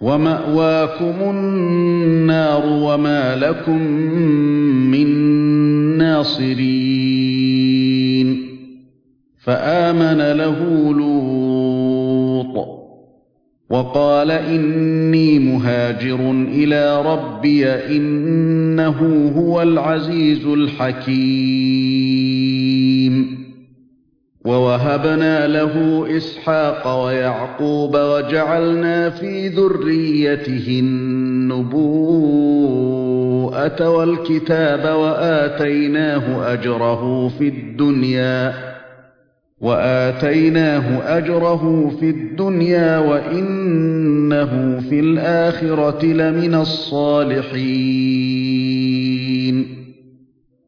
وماواكم النار وما لكم من ناصرين فامن له لوط وقال اني مهاجر إلى ربي انه هو العزيز الحكيم ووهبنا له إسحاق ويعقوب وجعلنا في ذريته النبوءة والكتاب وآتيناه أجره في الدنيا وآتيناه أجره في الدنيا وإنه في الآخرة لمن الصالحين.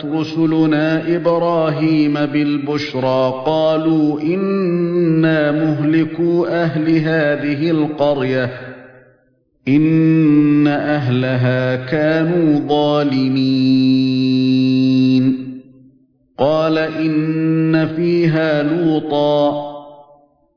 جاءت رسلنا إبراهيم بالبشرى قالوا إنا مهلكو أهل هذه القرية إن أهلها كانوا ظالمين. قال إن فيها لوطا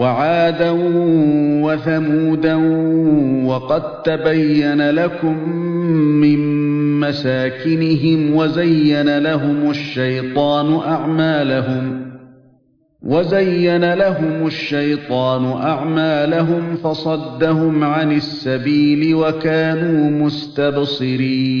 وعادا وثمودا وقد تبين لكم من مساكنهم وزين لهم الشيطان أعمالهم وزين لهم الشيطان أعمالهم فصدهم عن السبيل وكانوا مستبصرين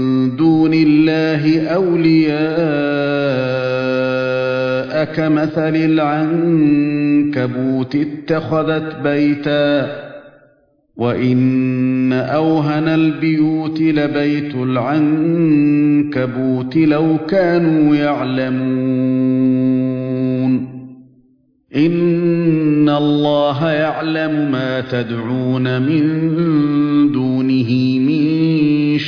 دون الله أولياء كمثل العنكبوت اتخذت بيتا وإن أوهن البيوت لبيت العنكبوت لو كانوا يعلمون. إن الله يعلم ما تدعون من دونه من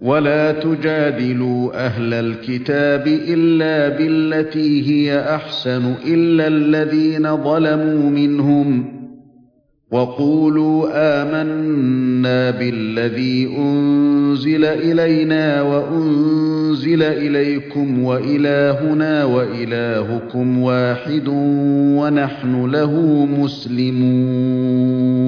ولا تجادلوا أهل الكتاب إلا بالتي هي أحسن إلا الذين ظلموا منهم وقولوا آمنا بالذي أنزل إلينا وأنزل إليكم وإلهنا وإلهكم واحد ونحن له مسلمون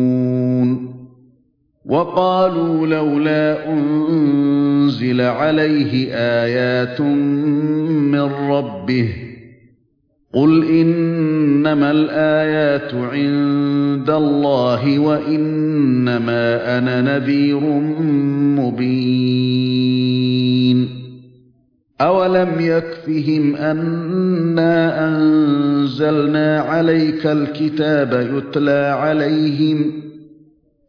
وقالوا لولا أنزل عليه آيات من ربه قل إنما الآيات عند الله وإنما أنا نذير مبين أولم يكفهم أنا أنزلنا عليك الكتاب يتلى عليهم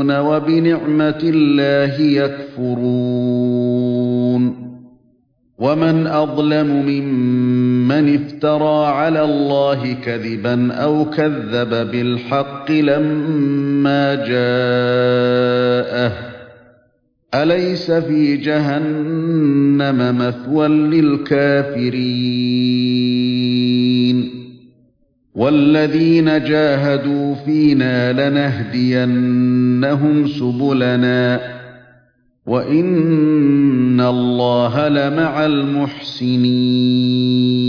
وبنعمة الله يكفرون. ومن أظلم ممن افترى على الله كذبا أو كذب بالحق لما جاءه. أليس في جهنم مثوى للكافرين؟ والذين جاهدوا فينا لنهدينهم سبلنا وإن الله لمع المحسنين